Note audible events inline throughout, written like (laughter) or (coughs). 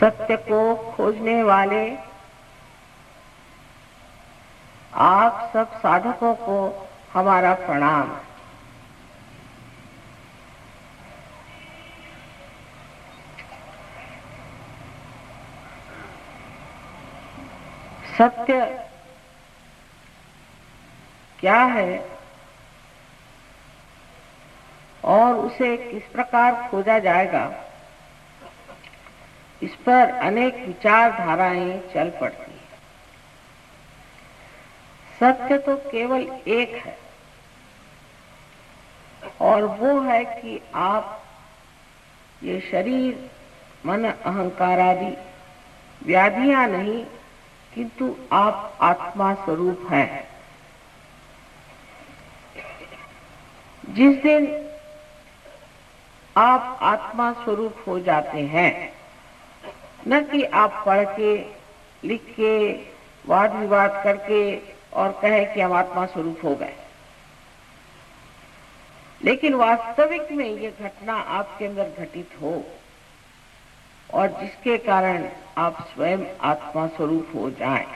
सत्य को खोजने वाले आप सब साधकों को हमारा प्रणाम। सत्य क्या है और उसे किस प्रकार खोजा जाएगा? इस पर अनेक विचारधाराएँ चल पड़ती हैं। सत्य तो केवल एक है, और वो है कि आप ये शरीर, मन, अहंकार आदि व्याधियाँ नहीं, किंतु आप आत्मा स्वरूप है। जिस दिन आप आत्मा स्वरूप हो जाते हैं न कि आप पढ़ के लिख के वाद विवाद करके और कहे कि हम आत्मा स्वरूप हो गए। लेकिन वास्तविक में ये घटना आपके अंदर घटित हो और जिसके कारण आप स्वयं आत्मा स्वरूप हो जाएँ,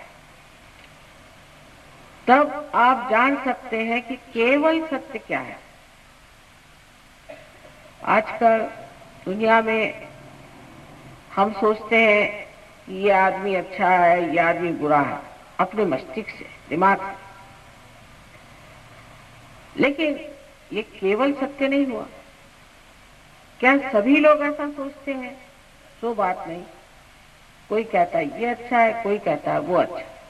तब आप जान सकते हैं कि केवल सत्य क्या है। आजकल दुनिया में हम सोचते हैं ये आदमी अच्छा है, ये आदमी बुरा है। अपने मस्तिष्क से, दिमाग से। लेकिन ये केवल सत्य नहीं हुआ। क्या सभी लोग ऐसा सोचते हैं? तो बात नहीं। कोई कहता है, ये अच्छा है, कोई कहता है, वो अच्छा।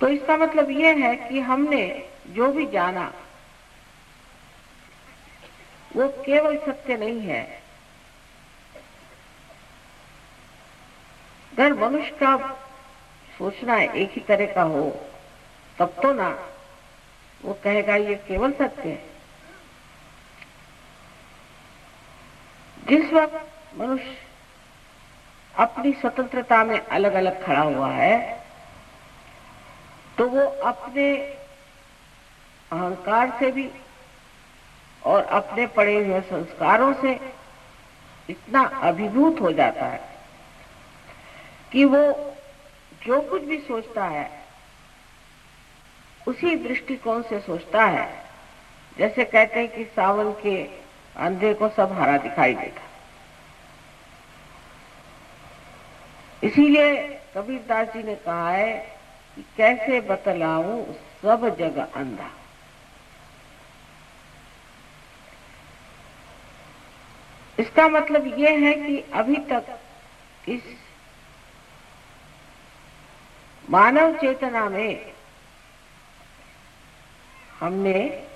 तो इसका मतलब ये है कि हमने जो भी जाना, वो केवल सत्य नहीं है। अगर मनुष्य का सोचना एक ही तरह का हो, तब तो ना। वो कहेगा, ये केवल सत्य है। जिस वक्त मनुष्य अपनी स्वतंत्रता में अलग अलग खड़ा हुआ है तो वो अपने अहंकार से भी और अपने पड़े हुए संस्कारों से इतना अभिभूत हो जाता है। कि वो जो कुछ भी सोचता है, उसी दृष्टिकोण से सोचता है। जैसे कहते हैं कि सावन के अंधे को सब हरा दिखाई देता। इसीलिए कबीरदास जी ने कहा है कि कैसे बतलाऊ सब जगह अंधा। इसका मतलब यह है कि अभी तक इस मानव चेतना में हमने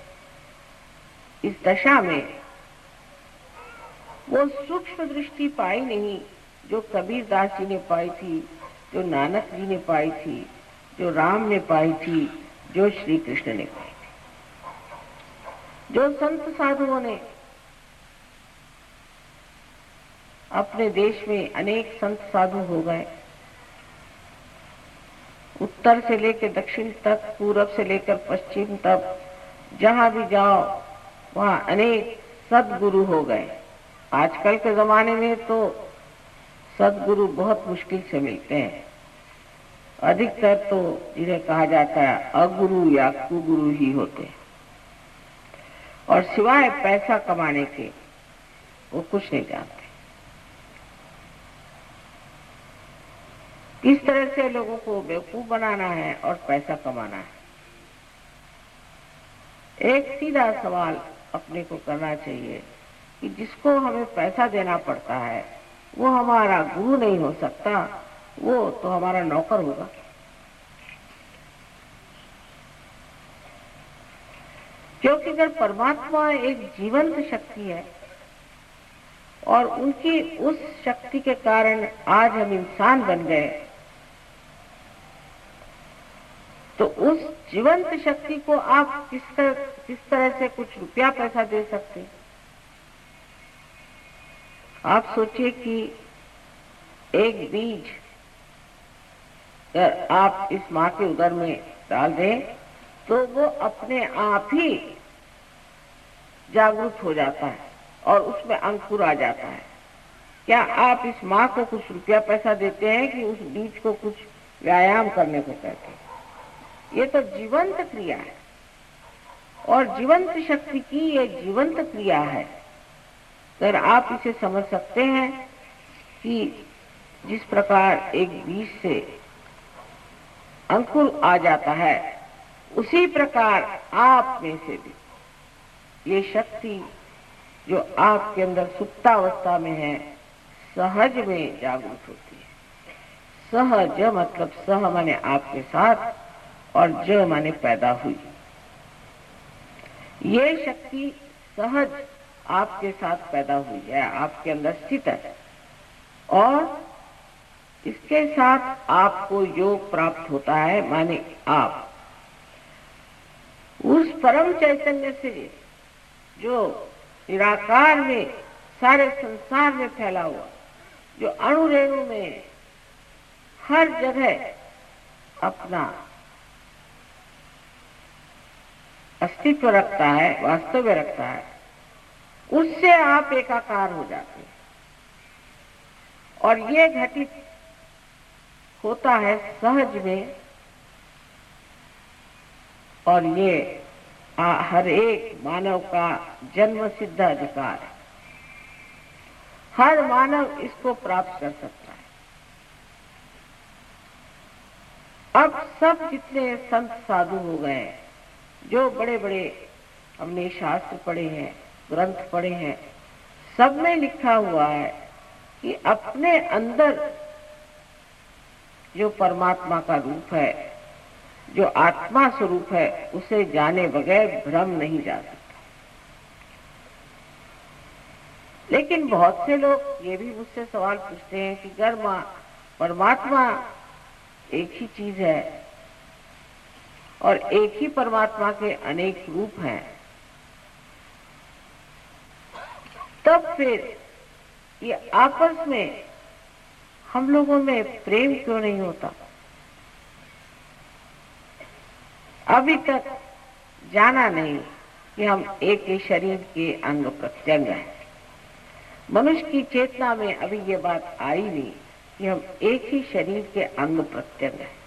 इस दशा में वो सूक्ष्म दृष्टि पाई नहीं, जो कबीर दास जी ने पाई थी, जो नानक जी ने पाई थी, जो राम ने पाई थी, जो श्री कृष्ण ने पाई थी। जो संत साधुओं ने अपने देश में अनेक संत साधु हो गए उत्तर से लेकर दक्षिण तक, पूरब से लेकर पश्चिम तक, जहाँ भी जाओ, वहाँ अनेक सदगुरु हो गए। आजकल के जमाने में तो सदगुरु बहुत मुश्किल से मिलते हैं। अधिकतर तो जिन्हें कहा जाता है अगुरु या कुगुरु ही होते हैं। और सिवाय पैसा कमाने के, वो कुछ नहीं जानते। किस तरह से लोगों को बेवकूफ़ बनाना है और पैसा कमाना है? एक सीधा सवाल अपने को करना चाहिए कि जिसको हमें पैसा देना पड़ता है, वो हमारा गुरु नहीं हो सकता, वो तो हमारा नौकर होगा। क्योंकि अगर परमात्मा एक जीवंत शक्ति है और उनकी उस शक्ति के कारण आज हम इंसान बन गए तो उस जीवंत शक्ति को आप किस तरह किस तरह से कुछ रुपया पैसा दे सकते आप सोचिए कि एक बीज आप इस माँ के उदर में डाल दें तो वो अपने आप ही जागरूक हो जाता है और उसमें अंकुर आ जाता है। क्या आप इस माँ को कुछ रुपया पैसा देते हैं कि उस बीज को कुछ व्यायाम करने को कहते हैं? ये तो जीवंत क्रिया है। और जीवंत शक्ति की ये जीवंत क्रिया है। अगर आप इसे समझ सकते हैं कि जिस प्रकार एक बीज से अंकुर आ जाता है, उसी प्रकार आप में से भी ये शक्ति जो आपके अंदर सुप्तावस्था में है, सहज में जागृत होती है। सहज मतलब सह माने आपके साथ और जो माने पैदा हुई। ये शक्ति सहज आपके साथ पैदा हुई है, आपके अंदर स्थित है। और इसके साथ आपको योग प्राप्त होता है, माने आप। उस परम चैतन्य से जो निराकार में, सारे संसार में फैला हुआ, जो अणु रेणु में हर जगह अपना अस्तित्व रखता है वास्तव्य रखता है उससे आप एकाकार हो जाते हैं। और ये घटित होता है सहज में और ये आ, हर एक मानव का जन्म सिद्ध अधिकार है। हर मानव इसको प्राप्त कर सकता है। अब सब जितने संत साधु हो गए जो बड़े बड़े हमने शास्त्र पढ़े हैं, ग्रंथ पढ़े हैं, सब में लिखा हुआ है कि अपने अंदर जो परमात्मा का रूप है, जो आत्मा स्वरूप है, उसे जाने बगैर भ्रम नहीं जा सकता। लेकिन बहुत से लोग ये भी मुझसे सवाल पूछते हैं कि गर्मा, परमात्मा एक ही चीज़ है और एक ही परमात्मा के अनेक रूप हैं। तब फिर ये आपस में हम लोगों में प्रेम क्यों नहीं होता? अभी तक जाना नहीं कि हम एक ही शरीर के अंग प्रत्यंग हैं। मनुष्य की चेतना में अभी ये बात आई नहीं कि हम एक ही शरीर के अंग प्रत्यंग हैं।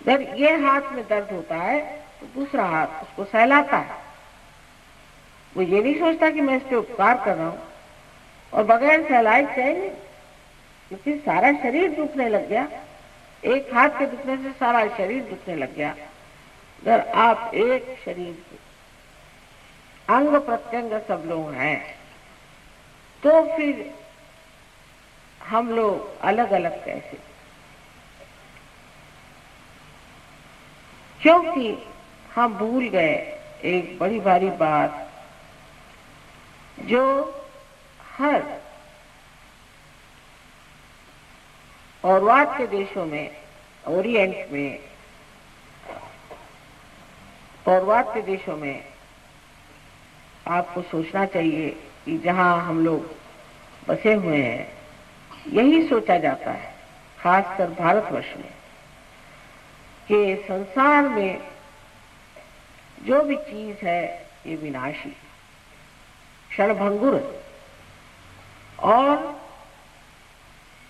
जब ये हाथ में दर्द होता है तो दूसरा हाथ उसको सहलाता है। वो ये नहीं सोचता कि मैं इस पे उपकार कर रहा हूँ। और बगैर सहलाए चाहिए क्योंकि सारा शरीर दुखने लग गया। एक हाथ के दुखने से सारा शरीर दुखने लग गया। अगर आप एक शरीर के अंग प्रत्यंग सब लोग हैं तो फिर हम लोग अलग अलग कैसे? क्योंकि हम भूल गए एक बड़ी भारी बात, जो हर और के देशों में, ओरिएंट में और के देशों में आपको सोचना चाहिए कि जहाँ हम लोग बसे हुए हैं, यही सोचा जाता है, खासकर भारतवर्ष में। कि संसार में जो भी चीज़ है, ये विनाशी, क्षणभंगुर और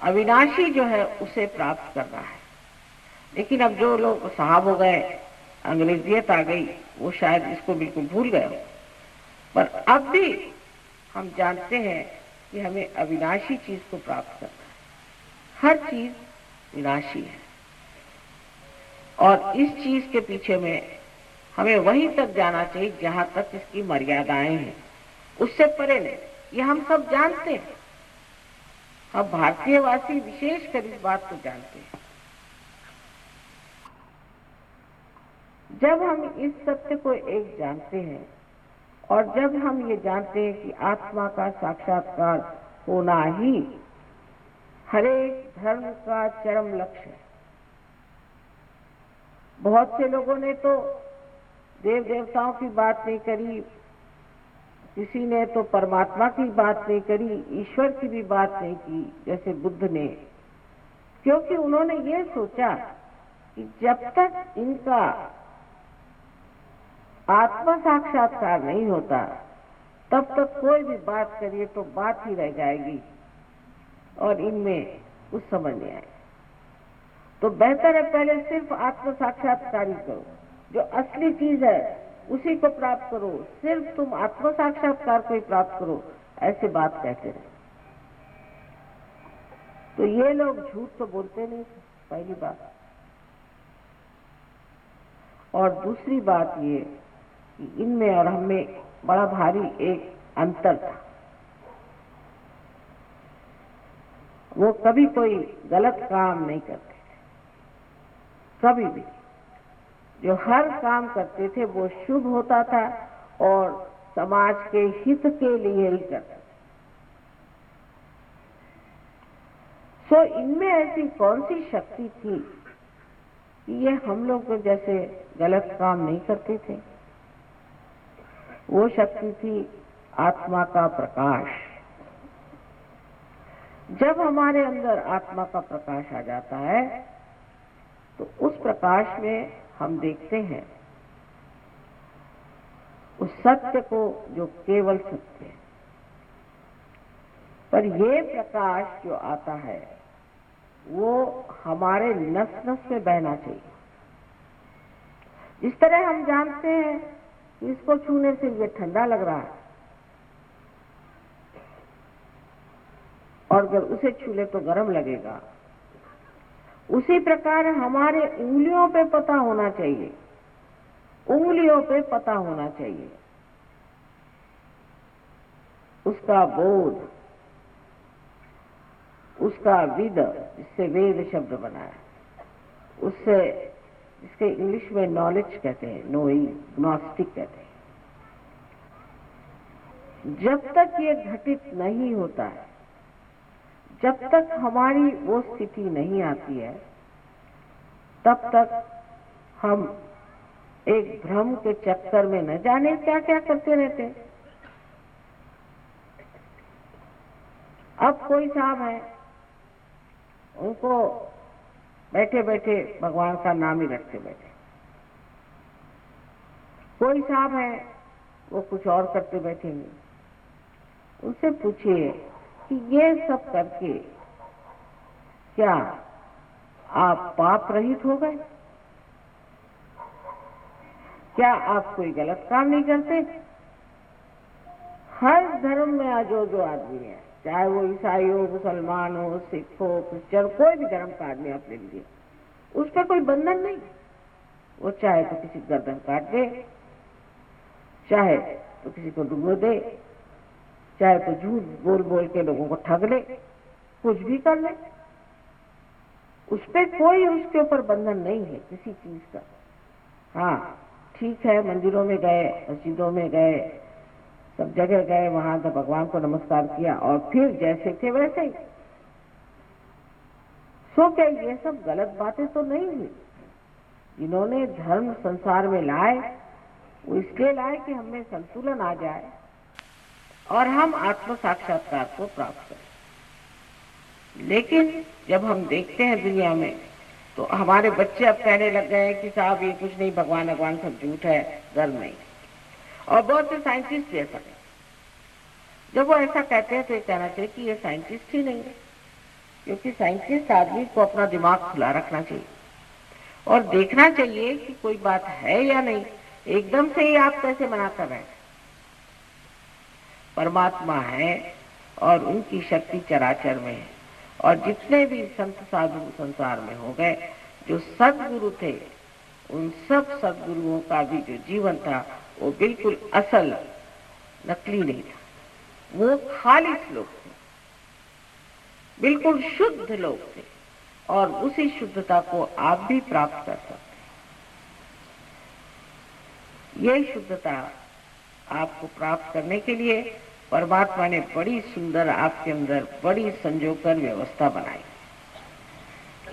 अविनाशी जो है, उसे प्राप्त करना है। लेकिन अब जो लोग साहब हो गए, अंग्रेजियत आ गई, वो शायद इसको बिल्कुल भूल गए पर अब भी हम जानते हैं कि हमें अविनाशी चीज़ को प्राप्त करना है। हर चीज़ विनाशी है। और इस चीज़ के पीछे में हमें वहीं तक जाना चाहिए जहाँ तक इसकी मर्यादाएँ हैं। उससे परे नहीं, ये हम सब जानते हैं। हम भारतीयवासी विशेष कर इस बात को जानते हैं। जब हम इस सत्य को एक जानते हैं और जब हम ये जानते हैं कि आत्मा का साक्षात्कार होना ही हरेक धर्म का चरम लक्ष्य है। बहुत से लोगों ने तो देव देवताओं की बात नहीं करी, किसी ने तो परमात्मा की बात नहीं करी, ईश्वर की भी बात नहीं की, जैसे बुद्ध ने। क्योंकि उन्होंने ये सोचा कि जब तक इनका आत्मा साक्षात्कार नहीं होता, तब तक कोई भी बात करिए तो बात ही रह जाएगी और इनमें कुछ समझ नहीं आए तो बेहतर है पहले सिर्फ़ आत्म साक्षात्कार करो। जो असली चीज़ है, उसी को प्राप्त करो। सिर्फ़ तुम आत्म साक्षात्कार को ही प्राप्त करो, ऐसे बात कहते रहे। तो ये लोग झूठ तो बोलते नहीं पहली बात। और दूसरी बात ये कि इनमें और हमें बड़ा भारी एक अंतर था। वो कभी कोई गलत काम नहीं करते। कभी भी। जो हर काम करते थे, वो शुभ होता था और समाज के हित के लिए ही करते सो इनमें ऐसी कौन सी शक्ति थी कि ये हम लोग जैसे गलत काम नहीं करते थे? वो शक्ति थी आत्मा का प्रकाश। जब हमारे अंदर आत्मा का प्रकाश आ जाता है तो उस प्रकाश में हम देखते हैं, उस सत्य को जो केवल सत्य है। पर यह प्रकाश जो आता है, वो हमारे नस नस में बहना चाहिए। जिस तरह हम जानते हैं कि इसको छूने से ये ठंडा लग रहा है। और अगर उसे छू ले तो गर्म लगेगा। उसी प्रकार हमारे उंगलियों पे पता होना चाहिए। उंगलियों पे पता होना चाहिए। उसका बोध, उसका विद जिससे वेद शब्द बना है। उससे, इसके इंग्लिश में नॉलेज कहते हैं नोइंग ग्नोस्टिक कहते हैं। जब तक ये घटित नहीं होता है जब तक हमारी वो स्थिति नहीं आती है, तब तक हम एक भ्रम के चक्कर में न जाने क्या क्या करते रहते अब कोई साहब है, उनको बैठे बैठे भगवान का नाम ही रखते बैठे। कोई साहब है, वो कुछ और करते बैठेंगे। उनसे पूछिए कि ये सब करके क्या आप पाप रहित हो गए? क्या आप कोई गलत काम नहीं करते? हर धर्म में आज जो जो आदमी है, चाहे वो ईसाई हो, मुसलमान हो, सिख हो, क्रिश्चियन कोई भी धर्म का आदमी आप ले लीजिए उस पर कोई बंधन नहीं। वो चाहे तो किसी गर्दन काट दे, चाहे तो किसी को डुबो दे चाहे तो झूठ बोल बोल के लोगों को ठग ले, कुछ भी कर ले। उस पर कोई उसके ऊपर बंधन नहीं है किसी चीज़ का। हाँ ठीक है, मंदिरों में गए, मस्जिदों में गए, सब जगह गए, वहाँ तो भगवान को नमस्कार किया और फिर जैसे थे वैसे ही। सो क्या ये सब गलत बातें तो नहीं हुई? जिन्होंने धर्म संसार में लाए, वो इसलिए लाए कि हमें संतुलन आ जाए। और हम आत्म साक्षात्कार को प्राप्त करें। लेकिन जब हम देखते हैं दुनिया में तो हमारे बच्चे अब कहने लग गए कि साहब, ये कुछ नहीं, भगवान भगवान सब झूठ है धर्म नहीं। और बहुत से साइंटिस्ट भी ऐसा जब वो ऐसा कहते हैं तो ये कहना चाहिए कि ये साइंटिस्ट ही नहीं है, क्योंकि साइंटिस्ट आदमी को अपना दिमाग खुला रखना चाहिए। और देखना चाहिए कि कोई बात है या नहीं। एकदम से ही आप कैसे मना कर रहे हैं। परमात्मा है और उनकी शक्ति चराचर में है। और जितने भी संत साधु संसार में हो गए, जो सदगुरु थे, उन सब सदगुरुओं का भी जो जीवन था, वो बिल्कुल असल नकली नहीं था। वो खालिश लोग थे। बिल्कुल शुद्ध लोग थे और उसी शुद्धता को आप भी प्राप्त कर सकते ये शुद्धता आपको प्राप्त करने के लिए परमात्मा ने बड़ी सुंदर आपके अंदर बड़ी संजोकर व्यवस्था बनाई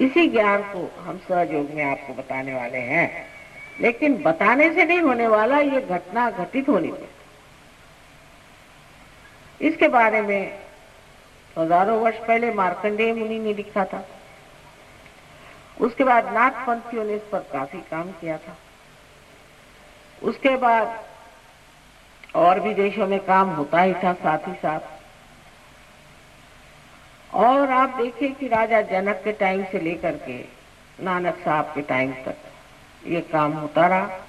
इसी ज्ञान को हम सहयोग में आपको बताने वाले हैं। लेकिन बताने से नहीं होने वाला ये घटना घटित होनी चाहिए इसके बारे में हज़ारों वर्ष पहले मार्कंडेय मुनि ने लिखा था। उसके बाद नाथ पंथियों ने इस पर काफ़ी काम किया था। उसके बाद और भी देशों में काम होता ही था साथ ही साथ। और आप देखें कि राजा जनक के टाइम से लेकर के नानक साहब के टाइम तक ये काम होता रहा।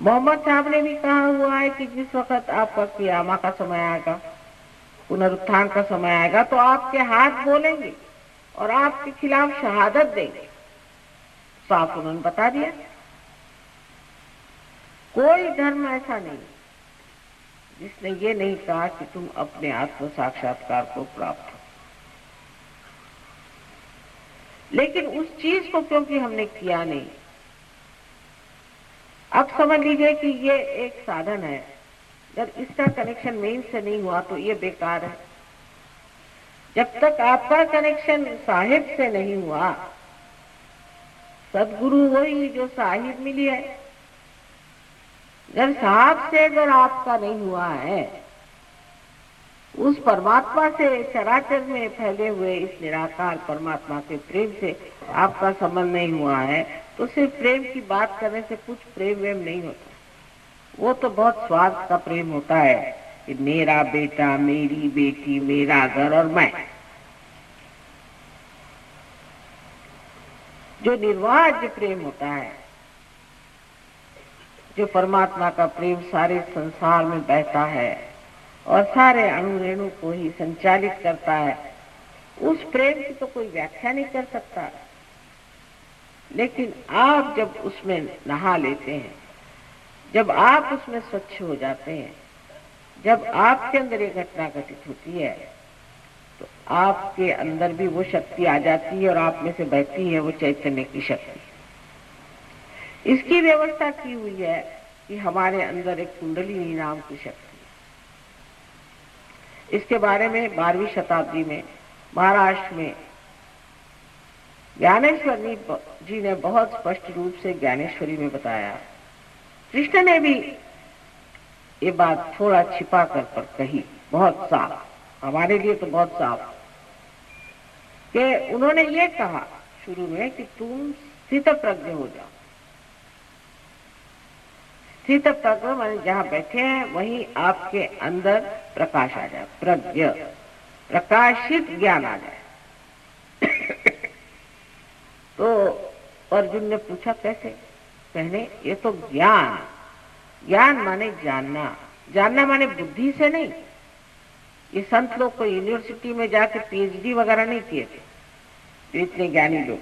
मोहम्मद साहब ने भी कहा हुआ है कि जिस वक्त आपका कियामा का समय आएगा, पुनरुत्थान का समय आएगा तो आपके हाथ बोलेंगे और आपके खिलाफ शहादत देंगे। साफ़ उन्होंने बता दिया। कोई धर्म ऐसा नहीं। जिसने ये नहीं कहा कि तुम अपने आत्म साक्षात्कार को प्राप्त हो। लेकिन उस चीज़ को क्योंकि हमने किया नहीं अब समझ लीजिए कि ये एक साधन है। जब इसका कनेक्शन मेन से नहीं हुआ तो ये बेकार है। जब तक आपका कनेक्शन साहिब से नहीं हुआ, सदगुरु वही जो साहिब मिली है। जब साहब से अगर आपका नहीं हुआ है, उस परमात्मा से चराचर में फैले हुए इस निराकार परमात्मा के प्रेम से आपका संबंध नहीं हुआ है तो सिर्फ़ प्रेम की बात करने से कुछ प्रेम वेम नहीं होता। वो तो बहुत स्वार्थ का प्रेम होता है कि मेरा बेटा, मेरी बेटी, मेरा घर और मैं। जो निर्वाज प्रेम होता है जो परमात्मा का प्रेम सारे संसार में बहता है और सारे अणु रेणु को ही संचालित करता है, उस प्रेम की तो कोई व्याख्या नहीं कर सकता। लेकिन आप जब उसमें नहा लेते हैं, जब आप उसमें स्वच्छ हो जाते हैं, जब आपके अंदर ये घटना घटित होती है तो आपके अंदर भी वो शक्ति आ जाती है और आप में से बहती है वो चैतन्य की शक्ति। इसकी व्यवस्था की हुई है कि हमारे अंदर एक कुंडली नाम की शक्ति इसके बारे में बारहवीं शताब्दी में महाराष्ट्र में ज्ञानेश्वर जी ने बहुत स्पष्ट रूप से ज्ञानेश्वरी में बताया। कृष्ण ने भी ये बात थोड़ा छिपा कर पर कही, बहुत साफ़। हमारे लिए तो बहुत साफ़। कि उन्होंने ये कहा शुरू में कि तुम स्थित प्रज्ञ हो जाओ। स्थित प्रज्ञ मान जहाँ बैठे हैं, वहीं आपके अंदर प्रकाश आ जाए, प्रज्ञ, प्रकाशित ज्ञान आ जाए। (coughs) तो अर्जुन ने पूछा, कैसे? कहने ये तो ज्ञान ज्ञान माने जानना जानना माने बुद्धि से नहीं। ये संत लोग को यूनिवर्सिटी में जाके पीएचडी वगैरह नहीं किए थे तो इतने ज्ञानी लोग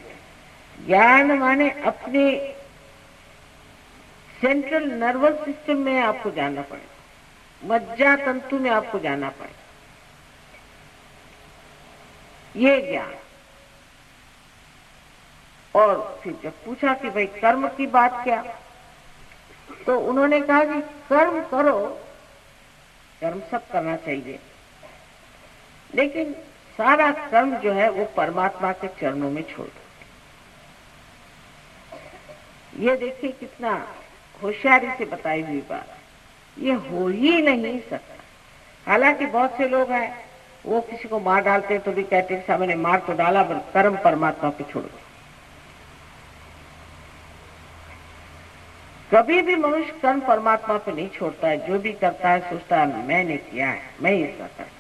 ज्ञान माने अपने सेंट्रल नर्वस सिस्टम में आपको जाना पड़ेगा मज्जा तंतु में आपको जाना पड़ेगा ये ज्ञान। और फिर जब पूछा कि भाई कर्म की बात क्या? तो उन्होंने कहा कि कर्म करो, कर्म सब करना चाहिए। लेकिन सारा कर्म जो है वो परमात्मा के चरणों में छोड़ दो। ये देखिए कितना होशियारी से बताई हुई बात। ये हो ही नहीं सकता। हालाँकि बहुत से लोग हैं, वो किसी को मार डालते तो भी कहते हैं मैंने मार तो डाला, पर कर्म परमात्मा पे छोड़ दो। कभी भी मनुष्य कर्म परमात्मा पे नहीं छोड़ता है। जो भी करता है, सोचता है, मैंने किया है, मैं इसका करता हूँ।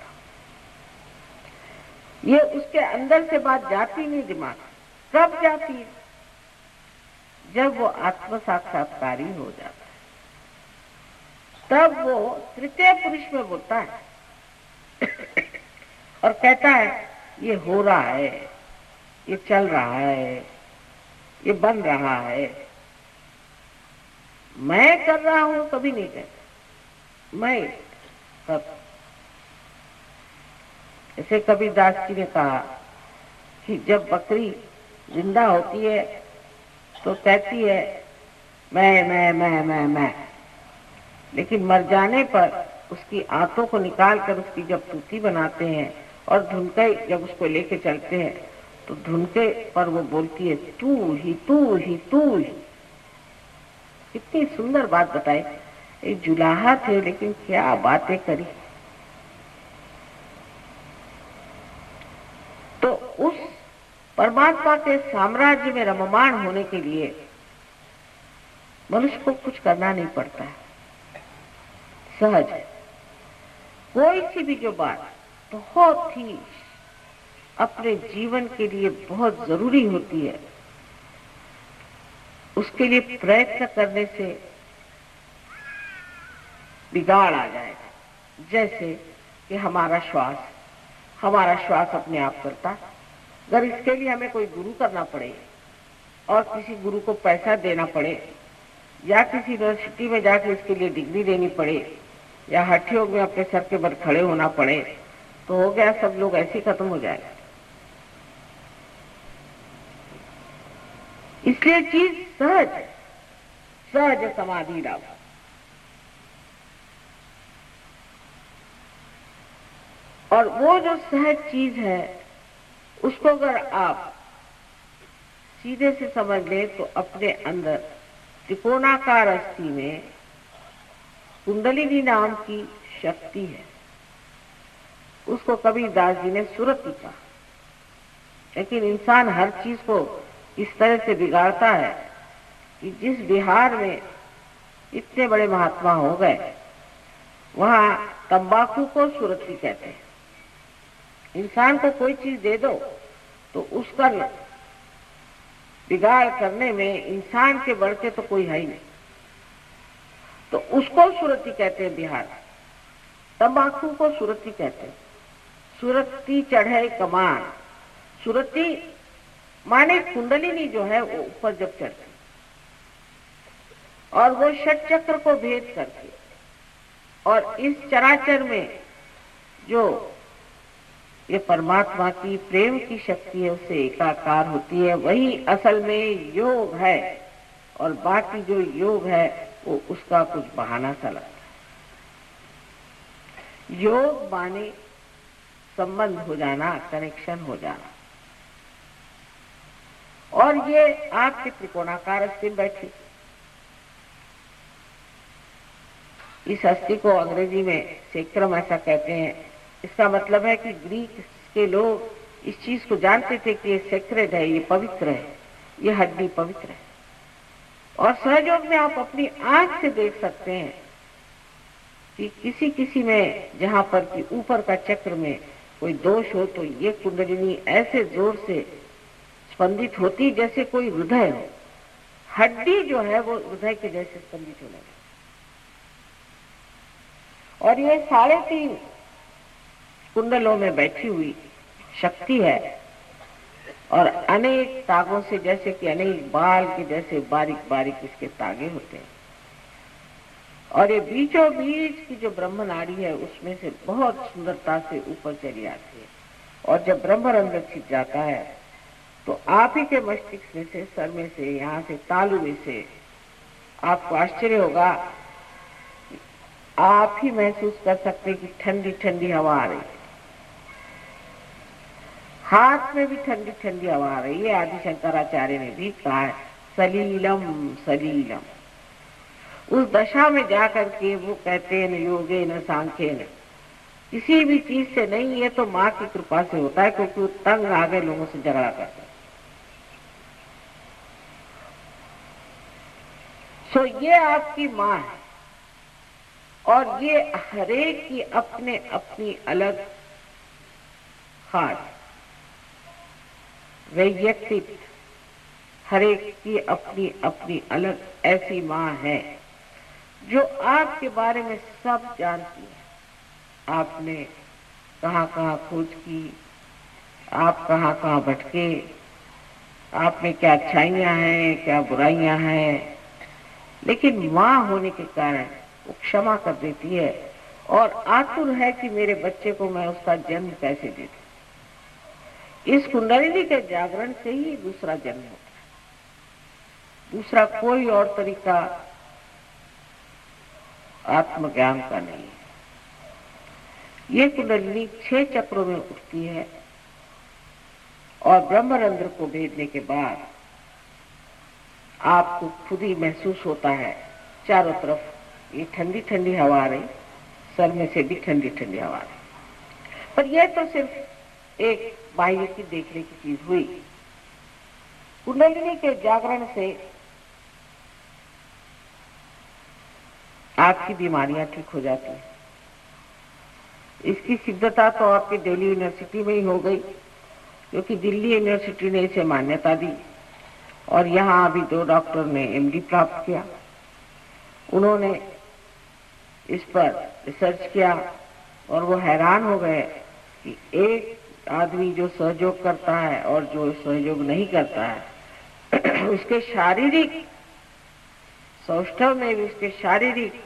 ये उसके अंदर से बात जाती नहीं दिमाग। कब जाती है? जब वो आत्म साक्षात्कारी हो जाता है, तब वो तृतीय पुरुष में बोलता है और कहता है, ये हो रहा है, ये चल रहा है, ये बन रहा है। मैं कर रहा हूँ, कभी नहीं कहता। मैं सब ऐसे कभी दास जी ने कहा कि जब बकरी ज़िंदा होती है तो कहती है, मैं मैं मैं मैं मैं। लेकिन मर जाने पर उसकी आंतों को निकाल कर उसकी जब तूती बनाते हैं और धुनके जब उसको लेके चलते हैं तो धुनके पर वो बोलती है, तू ही तू ही तू ही। कितनी सुंदर बात बताई। एक जुलाहा थे, लेकिन क्या बातें करी। तो उस परमात्मा के साम्राज्य में रममाण होने के लिए मनुष्य को कुछ करना नहीं पड़ता है। सहज है। कोई सी भी जो बात बहुत ही अपने जीवन के लिए बहुत ज़रूरी होती है, उसके लिए प्रयत्न करने से बिगाड़ आ जाएगा। जैसे कि हमारा श्वास हमारा श्वास अपने आप करता अगर इसके लिए हमें कोई गुरु करना पड़े और किसी गुरु को पैसा देना पड़े या किसी यूनिवर्सिटी में जाकर इसके लिए डिग्री देनी पड़े या हठयोग में अपने सर के बल खड़े होना पड़े तो हो गया सब लोग ऐसे खत्म हो जाएगा। इसलिए चीज़ सहज सहज समाधि लाभ। और वो जो सहज चीज़ है उसको अगर आप सीधे से समझ ले तो अपने अंदर त्रिकोणाकार अस्थि में कुंडलिनी नाम की शक्ति है। उसको कबीर दास जी ने सुरति कहा। लेकिन इंसान हर चीज़ को इस तरह से बिगाड़ता है कि जिस बिहार में इतने बड़े महात्मा हो गए, वहाँ तंबाकू को सुरती कहते हैं। इंसान को कोई चीज़ दे दो तो उसका बिगाड़ करने में इंसान के बढ़ के तो कोई है ही नहीं। तो उसको सुरती कहते हैं बिहार। तंबाकू को सुरती कहते हैं। सुरती चढ़े कमान। सुरती माने कुंडलिनी जो है वो ऊपर जब चढ़ती और वो षट चक्र को भेद करती और इस चराचर में जो ये परमात्मा की प्रेम की शक्ति है उससे एकाकार होती है, वही असल में योग है। और बाकी जो योग है, वो उसका कुछ बहाना सा लगता है। योग माने संबंध हो जाना कनेक्शन हो जाना। और ये आपके त्रिकोणाकार अस्थि बैठी। इस अस्थि को अंग्रेज़ी में सेक्रम ऐसा कहते हैं। इसका मतलब है कि ग्रीक के लोग इस चीज़ को जानते थे कि ये सेक्रेड है, ये पवित्र है, ये हड्डी पवित्र है। और सहयोग में आप अपनी आँख से देख सकते हैं कि किसी किसी में जहाँ पर कि ऊपर का चक्र में कोई दोष हो तो ये कुंडलिनी ऐसे ज़ोर से स्पंदित होती जैसे कोई हृदय हो। हड्डी जो है वो हृदय के जैसे स्पंदित होने और ये साढ़े तीन कुंडलों में बैठी हुई शक्ति है। और अनेक तागों से, जैसे कि अनेक बाल के जैसे बारीक बारीक इसके तागे होते हैं। और ये बीचों बीच की जो ब्रह्म नाड़ी है, उसमें से बहुत सुंदरता से ऊपर चली आती है। और जब ब्रह्मरंध्र छिप जाता है तो आप ही के मस्तिष्क में से, सर में से, यहाँ से, तालू में से, आपको आश्चर्य होगा आप ही महसूस कर सकते कि ठंडी ठंडी हवा आ रही हाथ में भी ठंडी ठंडी हवा आ रही है आदि शंकराचार्य ने भी कहा है सलीलम सलीलम उस दशा में जाकर के वो कहते हैं न योगे न सांख्य न किसी भी चीज़ से नहीं ये तो माँ की कृपा से होता है क्योंकि वो तंग आ गए लोगों से झगड़ा करता सो ये आपकी माँ है और ये हरेक की अपने अपनी अलग खास वैयक्तिक हरेक की अपनी अपनी अलग ऐसी माँ है, जो आपके बारे में सब जानती है। आपने कहाँ कहाँ खोज की, आप कहाँ कहाँ भटके आप में क्या अच्छाइयाँ हैं, क्या बुराइयाँ हैं। लेकिन माँ होने के कारण वो क्षमा कर देती है और आतुर है कि मेरे बच्चे को मैं उसका जन्म कैसे दे दूँ। इस कुंडलिनी के जागरण से ही दूसरा जन्म होता है। दूसरा कोई और तरीका आत्मज्ञान का नहीं है। ये कुंडलिनी छह चक्रों में उठती है और ब्रह्मरंध्र को भेजने के बाद आपको खुद ही महसूस होता है, चारों तरफ़ ये ठंडी ठंडी हवा आ रही, सर में से भी ठंडी ठंडी हवा आ रही। पर यह तो सिर्फ़ एक बाह्य की देखने की चीज़ हुई। कुंडलिनी के जागरण से आपकी बीमारियाँ ठीक हो जाती हैं। इसकी सिद्धता तो आपकी दिल्ली यूनिवर्सिटी में ही हो गई, क्योंकि दिल्ली यूनिवर्सिटी ने इसे मान्यता दी और यहाँ अभी दो डॉक्टर ने एमडी प्राप्त किया। उन्होंने इस पर रिसर्च किया और वो हैरान हो गए कि एक आदमी जो सहयोग करता है और जो सहयोग नहीं करता है, (clears throat) उसके शारीरिक सौष्ठव में भी, उसके शारीरिक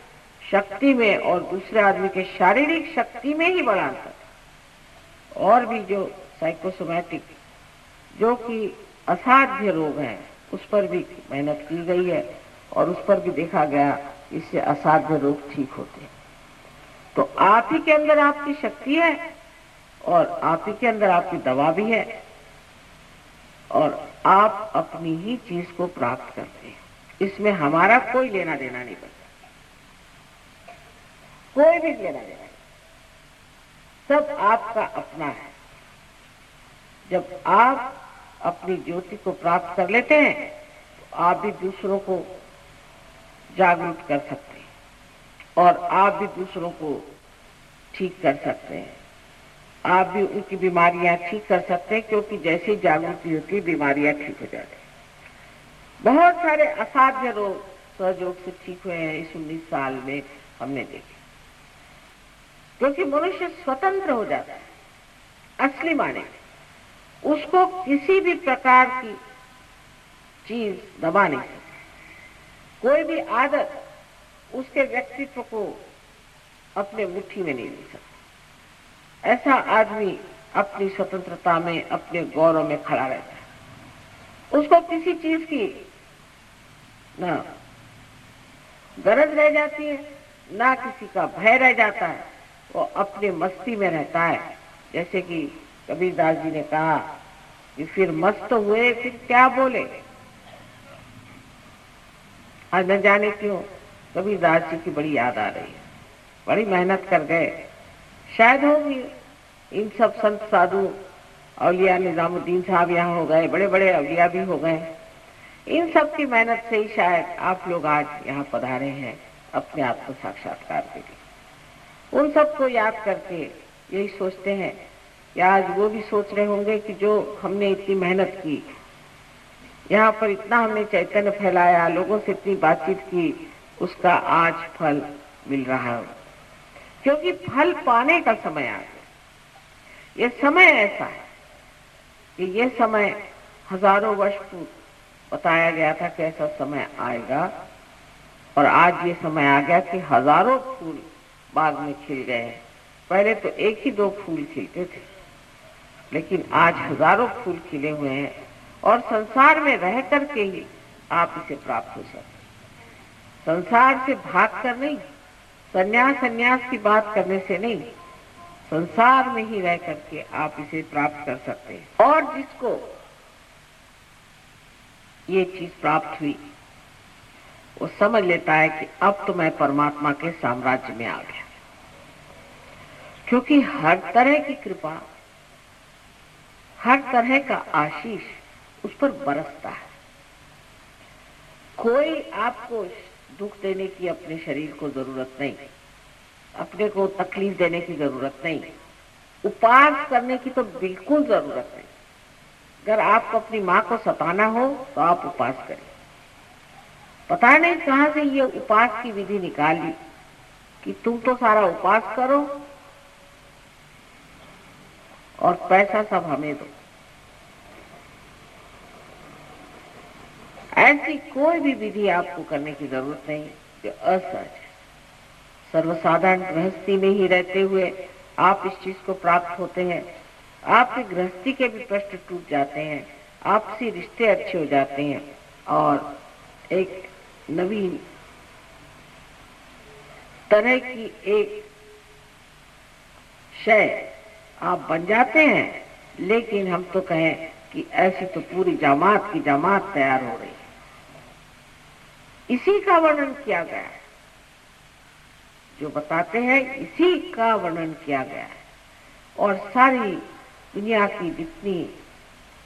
शक्ति में और दूसरे आदमी के शारीरिक शक्ति में ही बड़ा अंतर और भी जो साइकोसोमैटिक जो कि असाध्य रोग है, उस पर भी मेहनत की गई है और उस पर भी देखा गया इससे असाध्य रोग ठीक होते हैं। तो आप ही के अंदर आपकी शक्ति है और आप ही के अंदर आपकी दवा भी है और आप अपनी ही चीज़ को प्राप्त करते हैं। इसमें हमारा कोई लेना देना नहीं बनता। कोई भी लेना देना सब आपका अपना है। जब आप अपनी ज्योति को प्राप्त कर लेते हैं तो आप भी दूसरों को जागरूक कर सकते हैं और आप भी दूसरों को ठीक कर सकते हैं। आप भी उनकी बीमारियाँ ठीक कर सकते हैं, क्योंकि जैसे जागृति होती बीमारियाँ ठीक हो जाती बहुत सारे असाध्य रोग सहयोग से ठीक हुए हैं, इस उन्नीस साल में हमने देखे। क्योंकि मनुष्य स्वतंत्र हो जाता है, असली माने। उसको किसी भी प्रकार की चीज़ दबा नहीं सकती। कोई भी आदत उसके व्यक्तित्व को अपने मुट्ठी में नहीं ले सकता। ऐसा आदमी अपनी स्वतंत्रता में, अपने गौरव में खड़ा रहता है। उसको किसी चीज़ की ना गरज रह जाती है, ना किसी का भय रह जाता है, वो अपने मस्ती में रहता है। जैसे कि कबीरदास जी ने कहा कि फिर मस्त हुए, फिर क्या बोले? आज न जाने क्यों कबीरदास जी की बड़ी याद आ रही है। बड़ी मेहनत कर गए। शायद होगी। इन सब संत साधु अलिया निजामुद्दीन साहब यहाँ हो गए बड़े बड़े अलिया भी हो गए। इन सब की मेहनत से ही शायद आप लोग आज यहाँ पधारे हैं, अपने आप को साक्षात्कार के लिए। उन सबको याद करके यही सोचते हैं, या आज वो भी सोच रहे होंगे कि जो हमने इतनी मेहनत की, यहाँ पर इतना हमने चैतन्य फैलाया, लोगों से इतनी बातचीत की, उसका आज फल मिल रहा है। क्योंकि फल पाने का समय आ गया। ये समय ऐसा है कि ये समय हज़ारों वर्ष बताया गया था कि ऐसा समय आएगा और आज ये समय आ गया कि हज़ारों फूल बाग में खिल गए हैं। पहले तो एक ही दो फूल खिलते थे, लेकिन आज हज़ारों फूल खिले हुए हैं और संसार में रह करके ही आप इसे प्राप्त हो सकते संसार से भाग कर नहीं संन्यास संन्यास की बात करने से नहीं, संसार में ही रह करके आप इसे प्राप्त कर सकते हैं। और जिसको ये चीज़ प्राप्त हुई, वो समझ लेता है कि अब तो मैं परमात्मा के साम्राज्य में आ गया। क्योंकि हर तरह की कृपा, हर तरह का आशीष उस पर बरसता है। कोई आपको दुख देने की अपने शरीर को ज़रूरत नहीं। अपने को तकलीफ़ देने की ज़रूरत नहीं। उपास करने की तो बिल्कुल ज़रूरत नहीं। अगर आपको अपनी माँ को सताना हो तो आप उपास करें। पता नहीं कहाँ से ये उपास की विधि निकाली कि तुम तो सारा उपास करो और पैसा सब हमें दो। ऐसी कोई भी विधि आपको करने की ज़रूरत नहीं, जो असहज है। सर्वसाधारण गृहस्थी में ही रहते हुए आप इस चीज़ को प्राप्त होते हैं। आपकी गृहस्थी के भी प्रश्न टूट जाते हैं, आपसी रिश्ते अच्छे हो जाते हैं, और एक नवीन तरह की एक शय आप बन जाते हैं, लेकिन हम तो कहें कि ऐसी तो पूरी जमात की जमात तैयार हो रही इसी का वर्णन किया गया है। जो बताते हैं, इसी का वर्णन किया गया है। और सारी दुनिया की जितनी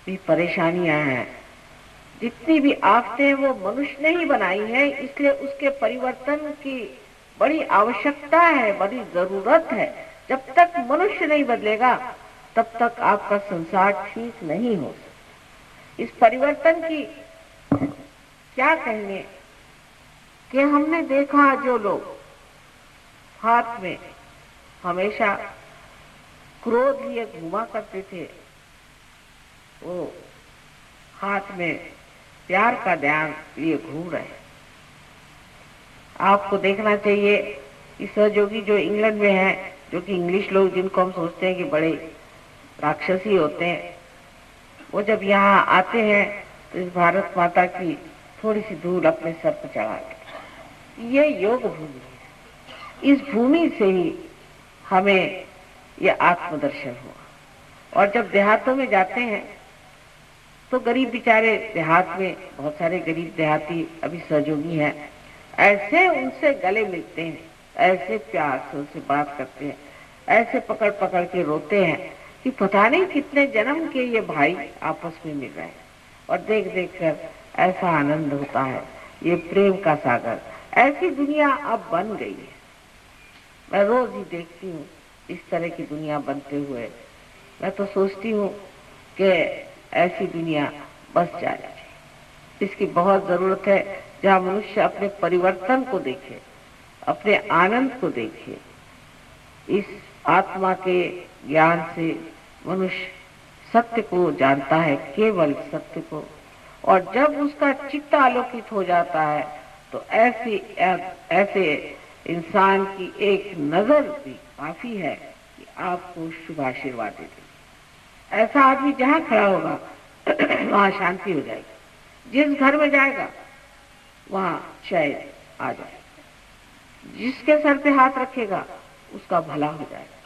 भी परेशानियाँ हैं, जितनी भी आफतें वो मनुष्य ने ही बनाई है, इसलिए उसके परिवर्तन की बड़ी आवश्यकता है, बड़ी ज़रूरत है। जब तक मनुष्य नहीं बदलेगा, तब तक आपका संसार ठीक नहीं हो सकता। इस परिवर्तन की क्या कहने कि हमने देखा जो लोग हाथ में हमेशा क्रोध लिए घुमा करते थे, वो हाथ में प्यार का ध्यान लिए घूम रहे आपको देखना चाहिए कि सहयोगी जो इंग्लैंड में है, जो कि इंग्लिश लोग जिनको हम सोचते हैं कि बड़े राक्षसी होते हैं, वो जब यहाँ आते हैं तो इस भारत माता की थोड़ी सी धूल अपने सर पर चढ़ा के ये योग भूमि है। इस भूमि से ही हमें ये आत्मदर्शन हुआ। और जब देहातों में जाते हैं तो गरीब बेचारे देहात में, बहुत सारे गरीब देहाती अभी सहयोगी हैं, ऐसे उनसे गले मिलते हैं, ऐसे प्यार से उनसे बात करते हैं, ऐसे पकड़ पकड़ के रोते हैं कि पता नहीं कितने जन्म के ये भाई आपस में मिल रहे हैं। और देख देख कर ऐसा आनंद होता है। ये प्रेम का सागर। ऐसी दुनिया अब बन गई है। मैं रोज ही देखती हूँ इस तरह की दुनिया बनते हुए। मैं तो सोचती हूँ कि ऐसी दुनिया बस जाए। इसकी बहुत ज़रूरत है जहाँ मनुष्य अपने परिवर्तन को देखे, अपने आनंद को देखे। इस आत्मा के ज्ञान से मनुष्य सत्य को जानता है, केवल सत्य को। और जब उसका चित्त आलोकित हो जाता है तो ऐसे ऐसे इंसान की एक नज़र भी काफ़ी है कि आपको शुभ आशीर्वाद दे ऐसा आदमी जहाँ खड़ा होगा, (clears throat) वहाँ शांति हो जाएगी। जिस घर में जाएगा, वहाँ चैन आ जाए जिसके सर पे हाथ रखेगा, उसका भला हो जाएगा।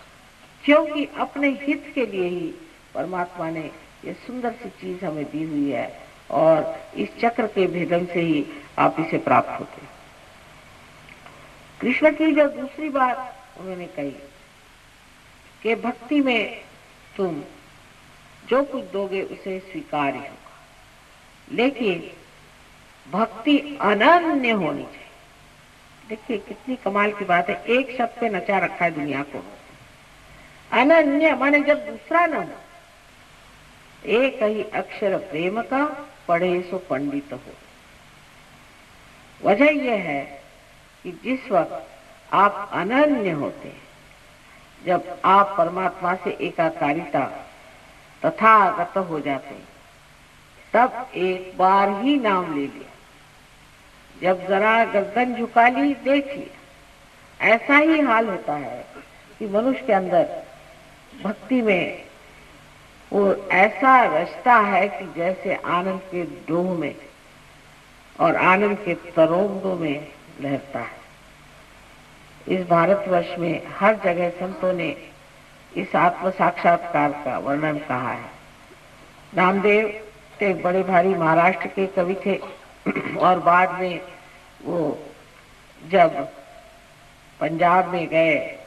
क्योंकि अपने हित के लिए ही परमात्मा ने ये सुंदर सी चीज़ हमें दी हुई है और इस चक्र के भेदन से ही आप इसे प्राप्त होते कृष्ण की जो दूसरी बात उन्होंने कही कि भक्ति में तुम जो कुछ दोगे उसे स्वीकार ही होगा। लेकिन भक्ति अनन्य होनी चाहिए। देखिए, कितनी कमाल की बात है। एक शब्द पे नचा रखा है दुनिया को। अनन्य माने जब दूसरा न हो। एक ही अक्षर प्रेम का, पढ़े सो पंडित हो। वजह यह है कि जिस वक्त आप अनन्य होते हैं जब आप परमात्मा से एकाकारिता तथागत हो जाते हैं तब एक बार ही नाम ले लिया। जब जरा गर्दन झुका ली, देख लिया। ऐसा ही हाल होता है कि मनुष्य के अंदर भक्ति में वो ऐसा रचता है कि जैसे आनंद के डोह में और आनंद के तरोंदों में लहरता है। इस भारतवर्ष में हर जगह संतों ने इस आत्म साक्षात्कार का वर्णन कहा है। रामदेव एक बड़े भारी महाराष्ट्र के कवि थे (clears throat) और बाद में वो जब पंजाब में गए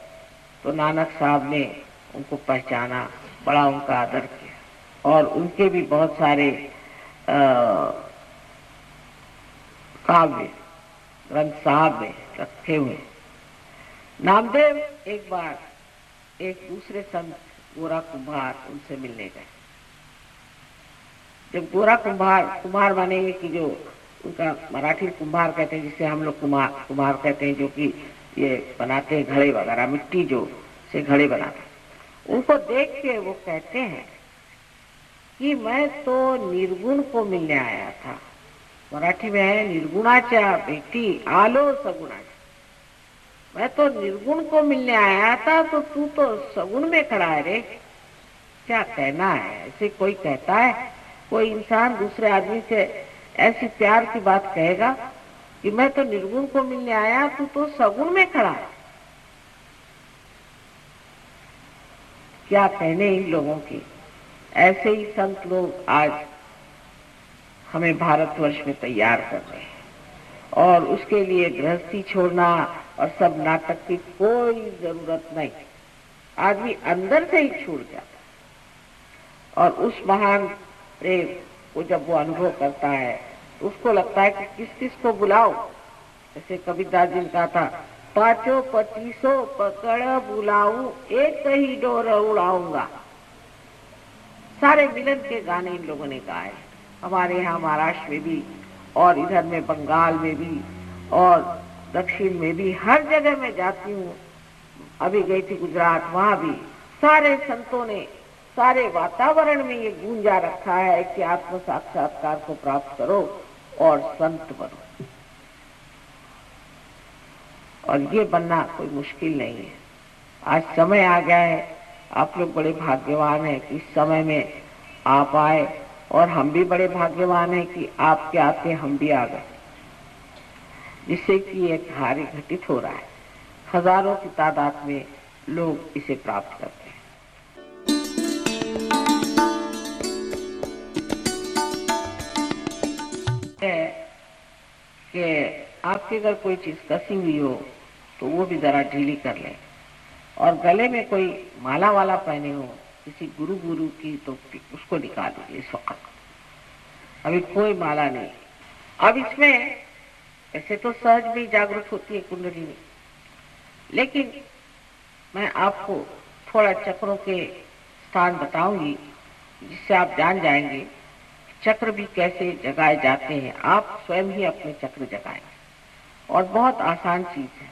तो नानक साहब ने उनको पहचाना, बड़ा उनका आदर किया। और उनके भी बहुत सारे काव्य ग्रंथ साहब रखे हुए। नामदेव एक बार एक दूसरे संत गोरा कुम्हार उनसे मिलने गए। जब गोरा कुम्हार कुम्हार मानेंगे कि जो उनका मराठी कुम्हार कहते हैं, जिसे हम लोग कुम्हार कुम्हार कहते हैं, जो कि ये बनाते हैं घड़े वगैरह, मिट्टी जो से घड़े बनाते उनको देख के वो कहते हैं कि मैं तो निर्गुण को मिलने आया था। मराठी में है निर्गुणाचा बेटी आलो सगुणाचा मैं तो निर्गुण को मिलने आया था तो तू तो सगुण में खड़ा है रे। क्या कहना है? ऐसे कोई कहता है? कोई इंसान दूसरे आदमी से ऐसी प्यार की बात कहेगा कि मैं तो निर्गुण को मिलने आया, तू तो सगुण में खड़ा है। क्या कहने इन लोगों की? ऐसे ही संत लोग आज हमें भारतवर्ष में तैयार कर रहे हैं। और उसके लिए गृहस्थी छोड़ना और सब नाटक की कोई ज़रूरत नहीं। आदमी अंदर से ही छूट जाता और उस महान प्रेम को जब वो अनुभव करता है तो उसको लगता है कि किस किस को बुलाओ जैसे कबीरदास जी ने कहा था, पाँचों पच्चीसो पकड़ बुलाऊ, एक ही डोर उड़ाऊँगा। सारे मिलन के गाने इन लोगों ने गाए हमारे यहाँ महाराष्ट्र में भी, और इधर में बंगाल में भी, और दक्षिण में भी, हर जगह मैं जाती हूँ। अभी गई थी गुजरात, वहाँ भी। सारे संतों ने, सारे वातावरण में ये गूंजा रखा है कि आत्म साक्षात्कार को प्राप्त करो और संत बनो। और ये बनना कोई मुश्किल नहीं है। आज समय आ गया है, आप लोग बड़े भाग्यवान हैं कि समय में आप आए और हम भी बड़े भाग्यवान हैं कि आपके आते हम भी आ गए। जिससे कि ये कार्य घटित हो रहा है। हज़ारों की तादाद में लोग इसे प्राप्त करते हैं। कि आपके अगर कोई चीज़ कसी हुई हो तो वो भी जरा ढीली कर ले। और गले में कोई माला वाला पहने हो किसी गुरु गुरु की तो उसको निकाल दीजिए इस वक्त। अभी कोई माला नहीं। अब इसमें ऐसे तो सहज भी जागरूक होती है कुंडली में। लेकिन मैं आपको थोड़ा चक्रों के स्थान बताऊँगी, जिससे आप जान जाएँगे चक्र भी कैसे जगाए जाते हैं। आप स्वयं ही अपने चक्र जगाए। और बहुत आसान चीज़ है।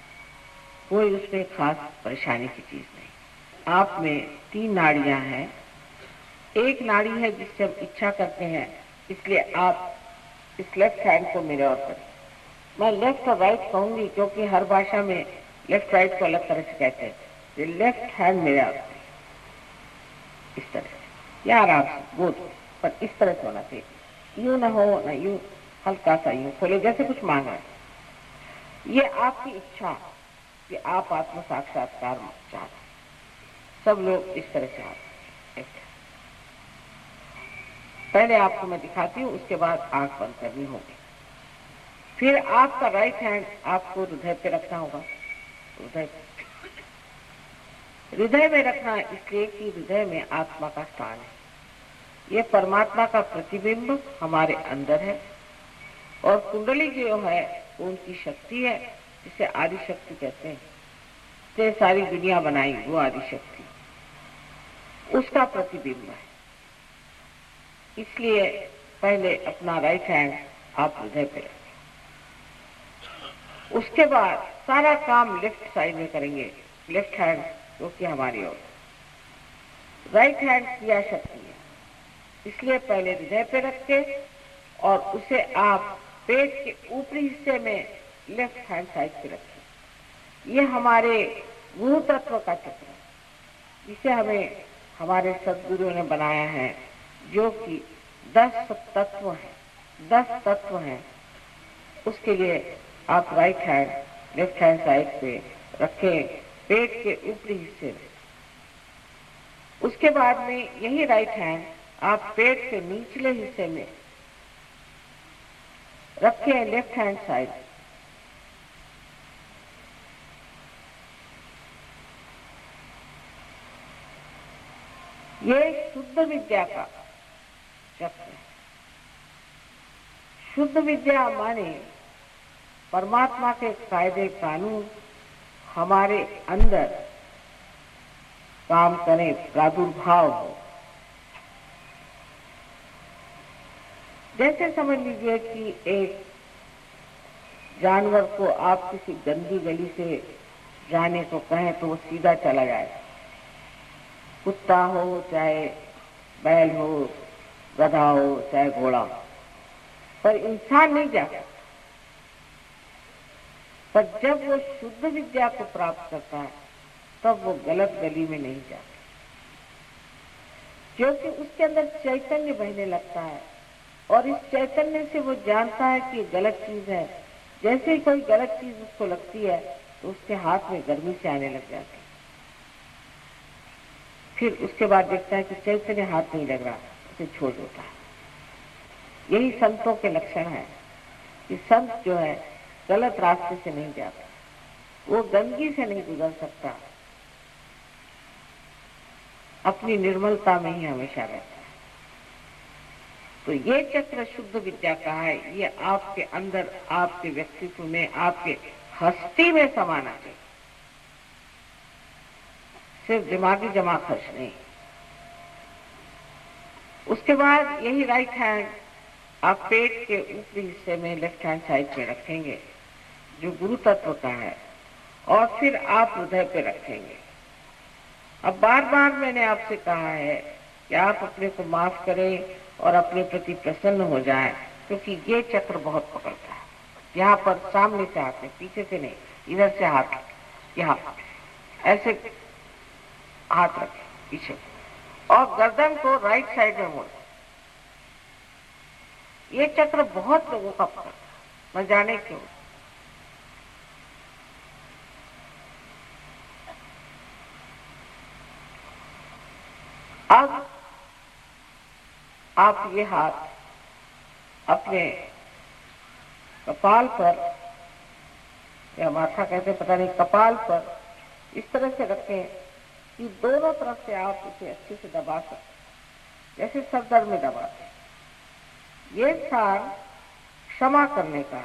कोई उसमें खास परेशानी की चीज़ नहीं। आप में तीन नाड़ियाँ हैं। एक नाड़ी है जिससे हम इच्छा करते हैं, इसलिए आप इस लेफ़्ट हैंड को मेरे और करें मैं लेफ़्ट और राइट कहूँगी क्योंकि हर भाषा में लेफ़्ट राइट को अलग तरह से कहते हैं। ये लेफ़्ट हैंड मेरे और इस तरह से। या आराम से गुड पर इस तरह से होना चाहिए। यू ना हो, ना यू, हल्का सा यू खोले, जैसे कुछ मांगा है। ये आपकी इच्छा कि आप आत्म साक्षात्कार चाहते सब लोग इस तरह से आते पहले आपको मैं दिखाती हूँ, उसके बाद आँख बंद करनी होगी। फिर आपका राइट हैंड आपको हृदय पे रखना होगा। हृदय हृदय में रखना इसलिए कि हृदय में आत्मा का स्थान है। ये परमात्मा का प्रतिबिंब हमारे अंदर है और कुंडली जो है, उनकी शक्ति है, जिसे आदि शक्ति कहते हैं। सारी दुनिया बनाई वो आदि शक्ति उसका प्रतिबिंब है। इसलिए पहले अपना राइट हैंड आप हृदय पे रखें। उसके बाद सारा काम लेफ़्ट साइड में करेंगे। लेफ़्ट हैंड जो कि हमारी ओर। राइट हैंड किया शक्ति है। इसलिए पहले हृदय पे रख के और उसे आप पेट के ऊपरी हिस्से में लेफ़्ट हैंड साइड पे रखें। ये हमारे गुरु तत्व का चक्र है। इसे हमें हमारे सदगुरुओं ने बनाया है, जो कि दस तत्व है, दस तत्व हैं। उसके लिए आप right hand left hand side पे रखें, पेट के ऊपरी हिस्से में। उसके बाद में यही राइट हैंड आप पेट के निचले हिस्से में रखे लेफ़्ट हैंड साइड ये शुद्ध विद्या का चक्र है। शुद्ध विद्या माने परमात्मा के कायदे कानून हमारे अंदर काम करें, प्रादुर्भाव हो। जैसे समझ लीजिए कि एक जानवर को आप किसी गंदी गली से जाने को कहें तो वो सीधा चला जाए। कुत्ता हो, चाहे बैल हो, गधा हो, चाहे घोड़ा हो। पर इंसान नहीं जा सकता पर जब वो शुद्ध विद्या को प्राप्त करता है, तब वो गलत गली में नहीं जाता। क्योंकि उसके अंदर चैतन्य बहने लगता है, और इस चैतन्य से वो जानता है कि गलत चीज़ है। जैसे ही कोई गलत चीज़ उसको लगती है तो उसके हाथ में गर्मी से आने लग जाती है। फिर उसके बाद देखता है कि चैतन्य हाथ नहीं लग रहा, उसे छोड़ देता है। यही संतों के लक्षण है कि संत जो है गलत रास्ते से नहीं जाता। वो गंदगी से नहीं गुजर सकता। अपनी निर्मलता में ही हमेशा रहता है। तो ये चक्र शुद्ध विद्या का है। ये आपके अंदर, आपके व्यक्तित्व में, आपके हस्ती में समाना चाहिए सिर्फ़ दिमागी जमा खर्च नहीं। उसके बाद यही राइट हैंड आप पेट के ऊपरी हिस्से में लेफ़्ट हैंड साइड पे रखेंगे, जो गुरु तत्व का है, और फिर आप हृदय पे रखेंगे। अब बार बार मैंने आपसे कहा है कि आप अपने को माफ़ करें और अपने प्रति प्रसन्न हो जाएँ, क्योंकि ये चक्र बहुत पकड़ता है। यहाँ पर सामने से हाथ पीछे से नहीं, इधर से हाथ, यहाँ ऐसे हाथ रखे, पीछे। और गर्दन को राइट साइड में मोड़। ये चक्र बहुत लोगों का पकड़ न जाने क्यों? अब आप ये हाथ अपने कपाल पर, या माथा कहते पता नहीं, कपाल पर इस तरह से रखें। कि दोनों तरफ़ से आप इसे अच्छे से दबा सकते जैसे सर दर्द में दबाते ये स्थान क्षमा करने का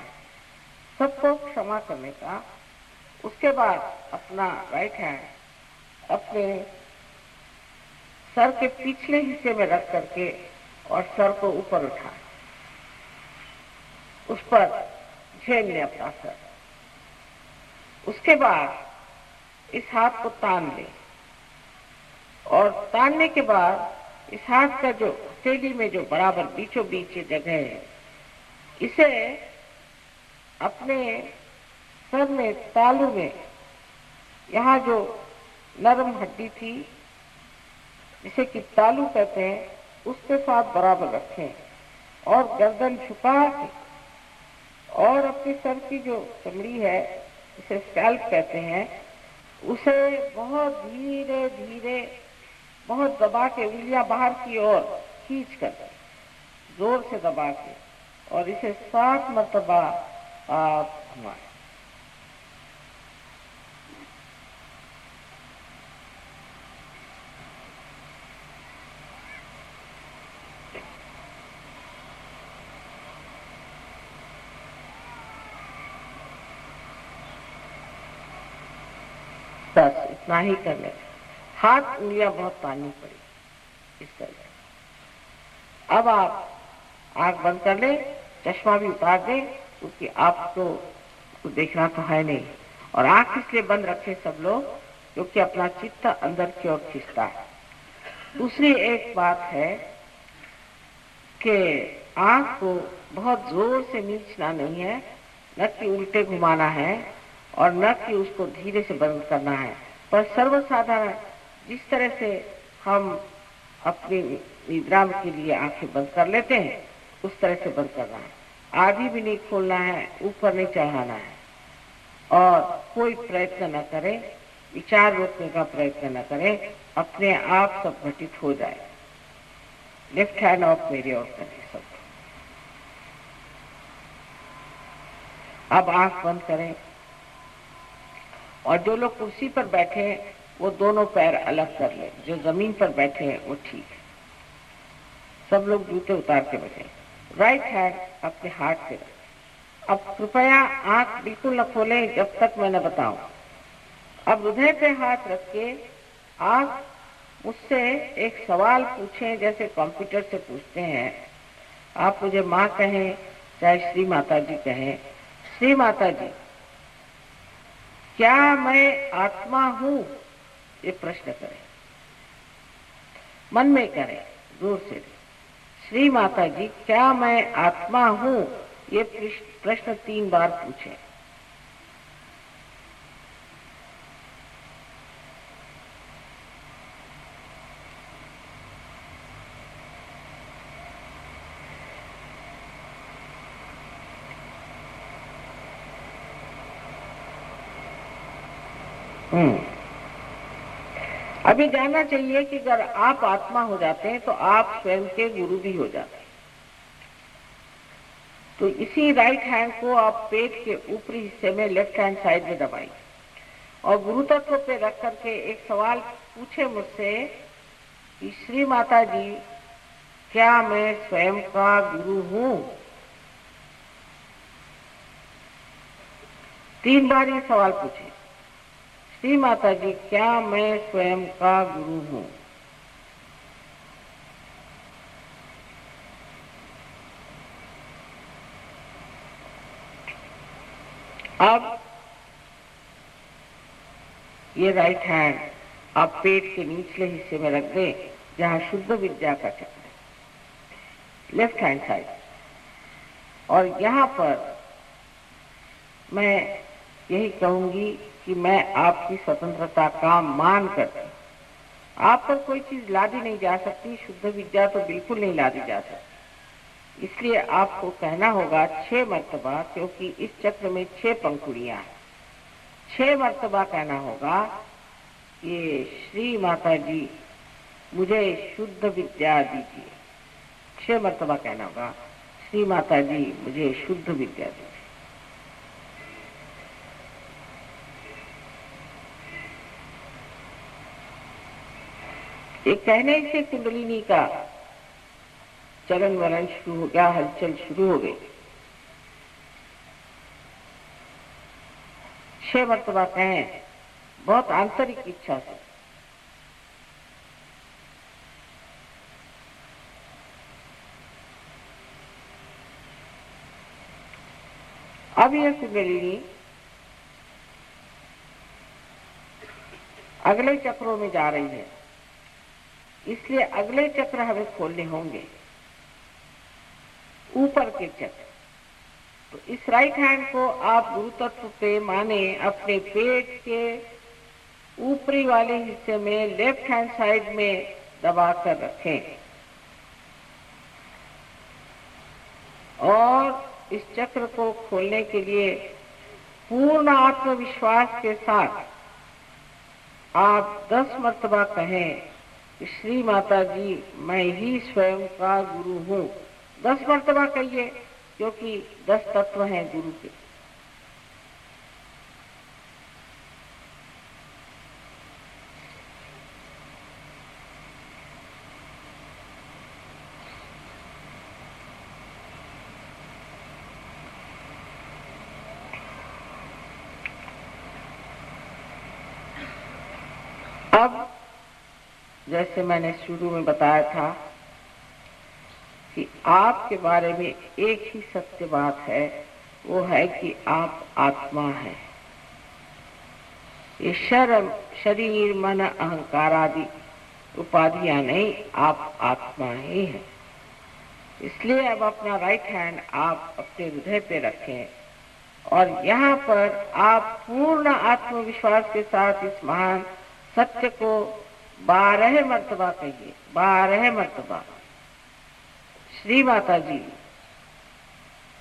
सबको क्षमा करने का। उसके बाद अपना राइट हैंड अपने सर के पिछले हिस्से में रख करके और सर को ऊपर उठा। उस पर झेल ले अपना सर। उसके बाद इस हाथ को तान ले। और तानने के बाद इस हाथ का जो हथेली में जो बराबर बीचों बीच जगह है, इसे अपने सर में, तालू में, यहाँ जो नरम हड्डी थी, जिसे कि तालू कहते हैं, उसके साथ बराबर रखें और गर्दन झुका के और अपने सर की जो चमड़ी है, इसे स्कैल्प कहते हैं, उसे बहुत धीरे धीरे बहुत दबा के उंगलियाँ बाहर की ओर खींच कर ज़ोर से दबा के और इसे सात मरतबा आप घुमाए। बस इतना ही कर ले। हाथ उंगलियाँ बहुत ताननी पड़ी। इस तरह। अब आप आँख बंद कर ले, चश्मा भी उतार दे, क्योंकि आपको तो देखना तो है नहीं। और आँख इसलिए बंद रखे सब लोग, क्योंकि अपना चित्त अंदर की ओर खींचता है। दूसरी एक बात है कि आँख को बहुत ज़ोर से नीचना नहीं है, न कि उल्टे घुमाना है, और न कि उसको धीरे से बंद करना है। पर सर्वसाधारण जिस तरह से हम अपनी निद्रा के लिए आँखें बंद कर लेते हैं। उस तरह से बंद करना है। आधी भी नहीं खोलना है, ऊपर नहीं चढ़ाना है। और कोई प्रयत्न न करे, विचार रोकने का प्रयत्न न करें, अपने आप सब घटित हो जाए। लेफ़्ट हैंड ऑफ़ मेरे और करें सब। अब आँख बंद करें। और जो लोग कुर्सी पर बैठे वो दोनों पैर अलग कर ले। जो ज़मीन पर बैठे हैं, वो ठीक है। सब लोग जूते उतार के बैठे। राइट हैंड अपने हाथ से अब कृपया आँख बिल्कुल न खोले, जब तक मैं न बताऊँ। अब हृदय पे हाथ रख के आप मुझसे एक सवाल पूछें, जैसे कंप्यूटर से पूछते हैं। आप मुझे माँ कहें, चाहे श्री माता जी कहें। श्री माता जी क्या मैं आत्मा हूँ? ये प्रश्न करें। मन में करें, दूर से श्री माता जी, क्या मैं आत्मा हूँ? ये प्रश्न तीन बार पूछे। हम्म। अभी जानना चाहिए कि अगर आप आत्मा हो जाते हैं तो आप स्वयं के गुरु भी हो जाते हैं। तो इसी राइट हैंड को आप पेट के ऊपरी हिस्से में लेफ़्ट हैंड साइड में दबाइए। और गुरु तत्व पे रख करके एक सवाल पूछे मुझसे कि, श्री माता जी क्या मैं स्वयं का गुरु हूँ? तीन बार ये सवाल पूछे। श्री माता जी, क्या मैं स्वयं का गुरु हूँ? अब ये राइट हैंड आप पेट के निचले हिस्से में रख दें, जहाँ शुद्ध विद्या का चक्र है। लेफ़्ट हैंड साइड और यहाँ पर मैं यही कहूँगी कि मैं आपकी स्वतंत्रता का मान करती आप पर कोई चीज़ लादी नहीं जा सकती, शुद्ध विद्या तो बिल्कुल नहीं लादी जा सकती। इसलिए आपको कहना होगा छह मर्तबा, क्योंकि इस चक्र में छह पंखुड़िया हैं। छह मर्तबा कहना होगा ये श्री माता जी, मुझे शुद्ध विद्या दीजिए। छह मर्तबा कहना होगा, श्री माता जी, मुझे शुद्ध विद्या दीजिए। एक कहने से कुंडलिनी का चलन वलन शुरू हो गया, हलचल शुरू हो गई। छह मरतबा कहें बहुत आंतरिक इच्छा से। अब यह कुंडलिनी अगले चक्रों में जा रही है। इसलिए अगले चक्र हमें खोलने होंगे। ऊपर के चक्र। तो इस राइट हैंड को आप गुरु तत्व पे माने अपने पेट के ऊपरी वाले हिस्से में लेफ़्ट हैंड साइड में दबा कर रखें। और इस चक्र को खोलने के लिए पूर्ण आत्मविश्वास के साथ आप दस मरतबा कहें। श्री माता जी, मैं ही स्वयं का गुरु हूँ। दस मरतबा कहिए, क्योंकि दस तत्व हैं गुरु के अब जैसे मैंने शुरू में बताया था कि आपके बारे में एक ही सत्य बात है, वो है कि आप आत्मा है। ये शर्म, शरीर, मन, अहंकार आदि उपाधियाँ नहीं, आप आत्मा ही है। इसलिए अब अपना राइट हैंड आप अपने हृदय पे रखें और यहाँ पर आप पूर्ण आत्मविश्वास के साथ इस महान सत्य को बारह मरतबा कहिए बारह मरतबा। श्री माता जी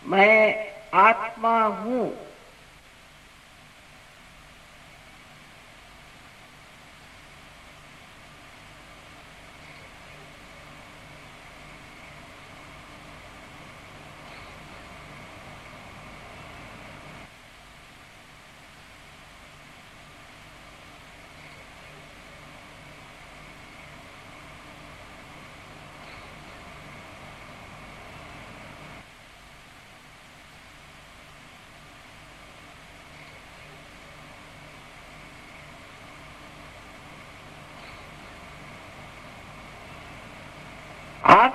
मैं आत्मा हूँ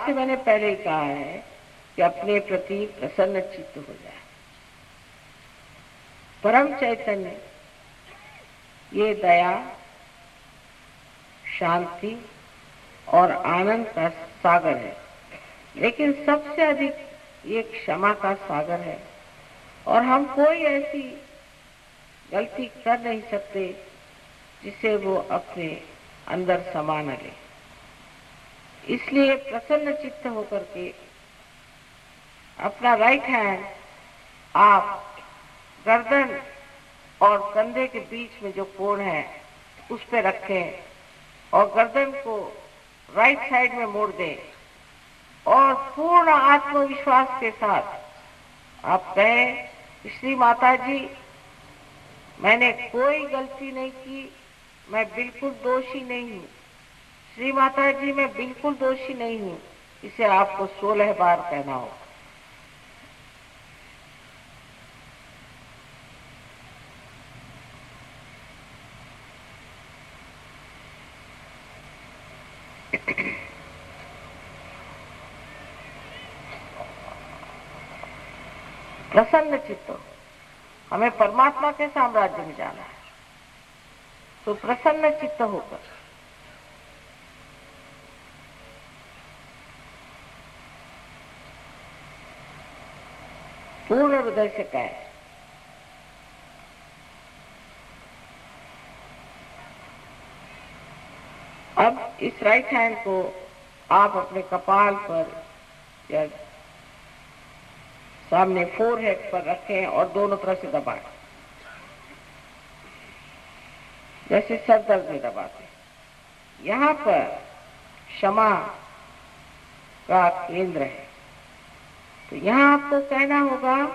आपसे मैंने पहले ही कहा है कि अपने प्रति प्रसन्न चित्त हो जाए। परम चैतन्य, ये दया, शांति और आनंद का सागर है। लेकिन सबसे अधिक ये क्षमा का सागर है। और हम कोई ऐसी गलती कर नहीं सकते जिसे वो अपने अंदर समा न ले। इसलिए प्रसन्न चित्त होकर के अपना राइट हैंड आप गर्दन और कंधे के बीच में जो कोण है, उस पर रखें और गर्दन को राइट साइड में मोड़ दें और पूर्ण आत्मविश्वास के साथ आप कहें, श्री माता जी मैंने कोई गलती नहीं की, मैं बिल्कुल दोषी नहीं हूँ। श्री माता जी मैं बिल्कुल दोषी नहीं हूँ। इसे आपको सोलह बार कहना होगा। प्रसन्न चित्त हमें परमात्मा के साम्राज्य में जाना है। तो प्रसन्न चित्त होकर पूर्ण से कहें। अब इस राइट हैंड को आप अपने कपाल पर या सामने फोर हेड पर रखें और दोनों तरफ़ से दबाएँ। जैसे सर दर्द में दबाते यहाँ पर क्षमा का केंद्र है। तो यहाँ आपको कहना होगा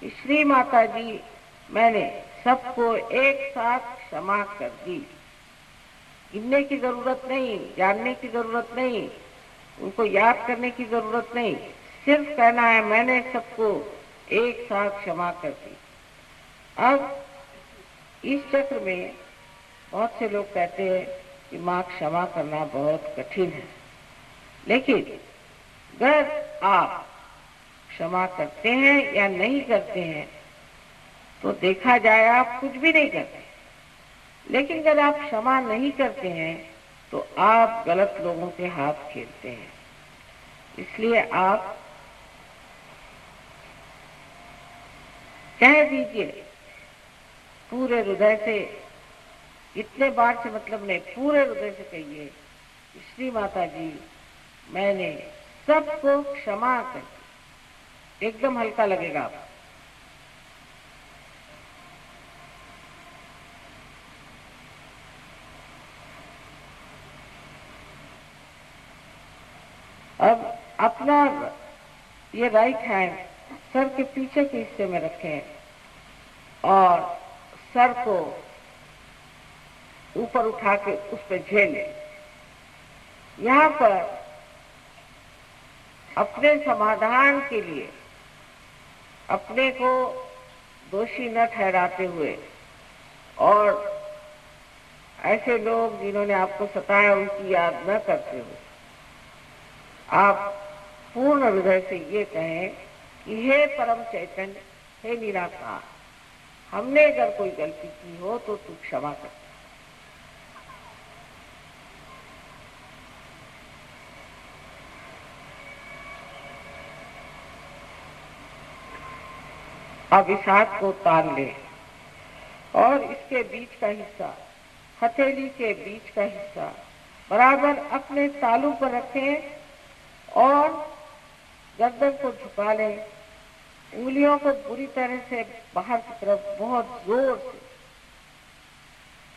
कि श्री माता जी, मैंने सबको एक साथ क्षमा कर दी। गिनने की ज़रूरत नहीं, जानने की ज़रूरत नहीं, उनको याद करने की ज़रूरत नहीं, सिर्फ़ कहना है मैंने सबको एक साथ क्षमा कर दी। अब इस चक्र में बहुत से लोग कहते हैं कि माँ क्षमा करना बहुत कठिन है। लेकिन अगर आप क्षमा करते हैं या नहीं करते हैं तो देखा जाए आप कुछ भी नहीं करते। लेकिन अगर आप क्षमा नहीं करते हैं तो आप गलत लोगों के हाथ खेलते हैं। इसलिए आप कह दीजिए, पूरे हृदय से, इतने बार से मतलब नहीं, पूरे हृदय से कहिए, श्री माता जी, मैंने सबको क्षमा कर एकदम हल्का लगेगा आप। अब अपना ये राइट हैंड सर के पीछे के हिस्से में रखें और सर को ऊपर उठा के उस पर झेलें। यहाँ पर अपने समाधान के लिए अपने को दोषी न ठहराते हुए। और ऐसे लोग जिन्होंने आपको सताया, उनकी याद न करते हुए। आप पूर्ण हृदय से ये कहें कि हे परम चैतन्य, हे निराकार, हमने अगर कोई गलती की हो तो तू क्षमा कर। हाथ को तान ले। और इसके बीच का हिस्सा, हथेली के बीच का हिस्सा, बराबर अपने तालू पर रखें और गर्दन को झुका लें। उंगलियों को पूरी तरह से बाहर की तरफ़, बहुत ज़ोर से,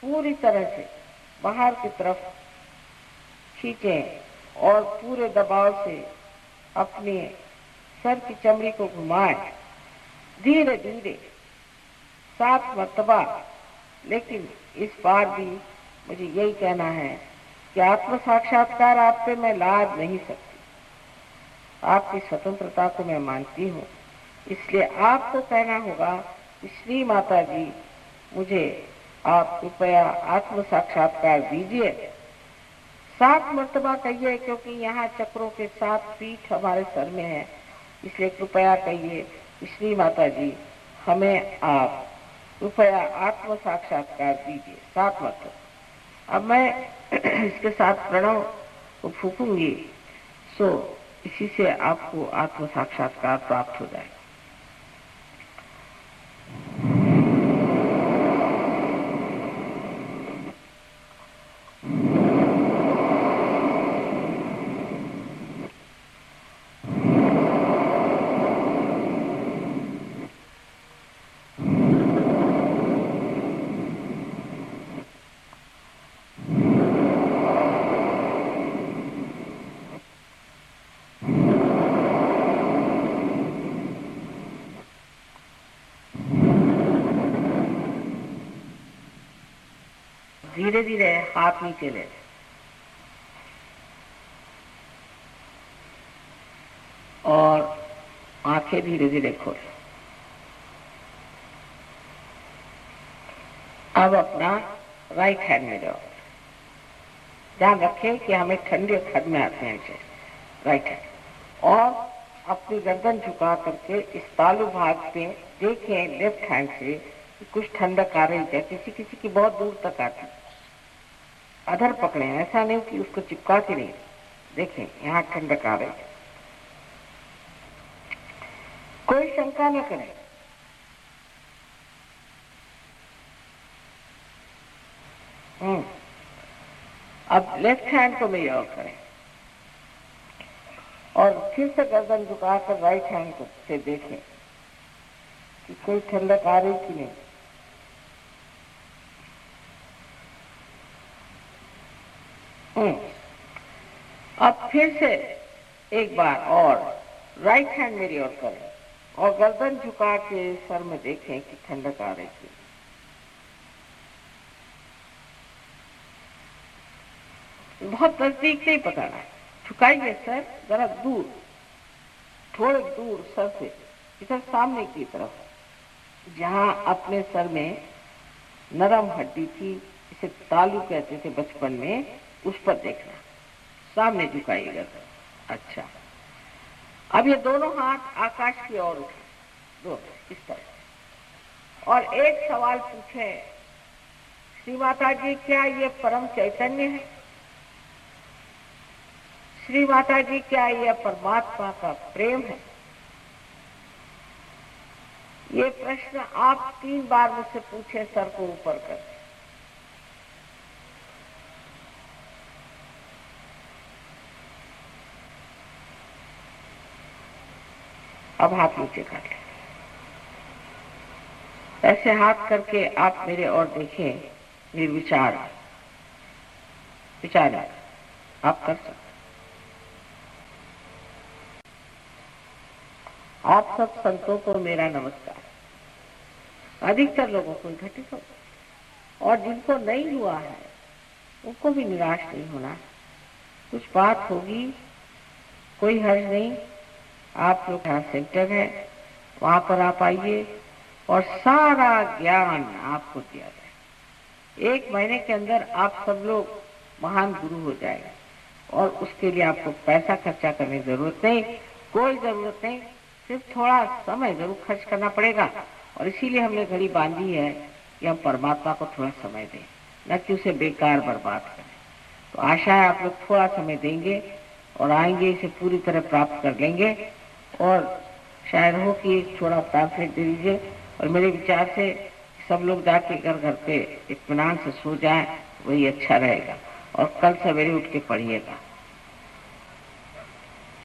पूरी तरह से बाहर की तरफ़ खींचें और पूरे दबाव से अपने सर की चमड़ी को घुमाएँ। धीरे धीरे सात मरतबा। लेकिन इस बार भी मुझे यही कहना है कि आत्म साक्षात्कार आप पे मैं लाद नहीं सकती। आपकी स्वतंत्रता को मैं मानती हूँ। इसलिए आपको कहना होगा कि श्री माता जी, मुझे आप कृपया आत्म साक्षात्कार दीजिए। सात मरतबा कहिए, क्योंकि यहाँ चक्रों के सात पीठ हमारे सर में है। इसलिए कृपया कहिए श्री माता जी हमें आप कृपया आत्म साक्षात्कार दीजिए। सात मत अब मैं (clears throat) इसके साथ प्रणव को फूकूँगी, सो इसी से आपको आत्म साक्षात्कार प्राप्त हो जाएगा। धीरे धीरे हाथ नीचे ले और आँखें धीरे धीरे खोले। अब अपना राइट हैंड में जाओ। ध्यान रखें कि हमें ठंडे खद में आते हैं इसे। राइट हैंड और अपनी गर्दन झुका करके इस तालु भाग पे देखें लेफ़्ट हैंड से कुछ ठंडक आ रही है। किसी किसी की बहुत दूर तक आती। अधर पकड़े ऐसा नहीं कि उसको चिपका के नहीं देखें, यहाँ ठंडक आ रही कोई शंका न करे। हम्म। अब लेफ़्ट हैंड को मेजर करें। और फिर से गर्दन झुकाकर राइट हैंड को से देखें कि कोई ठंडक आ रही कि नहीं। अब फिर से एक बार और राइट हैंड मेरी ओर करें और गर्दन झुका के सर में देखें कि ठंडक आ रही थी। बहुत नज़दीक नहीं पकड़ना। झुकाइए सर, जरा दूर, थोड़े दूर सर से, इधर सामने की तरफ़। जहाँ अपने सर में नरम हड्डी थी, इसे तालू कहते थे बचपन में उस पर देखना सामने झुकाइएगा अच्छा। अब ये दोनों हाथ आकाश की ओर उठे। दो, इस तरह और एक सवाल पूछे, श्री माता जी क्या ये परम चैतन्य है? श्री माता जी क्या यह परमात्मा का प्रेम है? ये प्रश्न आप तीन बार मुझसे पूछे, सर को ऊपर कर। अब हाथ नीचे कर ले। ऐसे हाथ करके आप मेरे और देखें निर्विचार विचार आप कर सकते आप सब संतों को मेरा नमस्कार। अधिकतर लोगों को घटित हो और जिनको नहीं हुआ है, उनको भी निराश नहीं होना कुछ बात होगी, कोई हर्ज नहीं। आप लोग यहाँ सेंटर है, वहाँ पर आप आइए और सारा ज्ञान आपको दिया जाए। एक महीने के अंदर आप सब लोग महान गुरु हो जाएगा और उसके लिए आपको पैसा खर्चा करने की ज़रूरत नहीं, कोई ज़रूरत नहीं, सिर्फ़ थोड़ा समय ज़रूर खर्च करना पड़ेगा और इसीलिए हमने घड़ी बांधी है कि हम परमात्मा को थोड़ा समय दें, न कि उसे बेकार बर्बाद करें। तो आशा है आप लोग थोड़ा समय देंगे और आएँगे, इसे पूरी तरह प्राप्त कर लेंगे। और शायद हो कि थोड़ा पैम्फलेट दे दीजिए। और मेरे विचार से सब लोग जाके घर घर पे इतमान से सो जाए, वही अच्छा रहेगा। और कल सवेरे उठ के पढ़िएगा।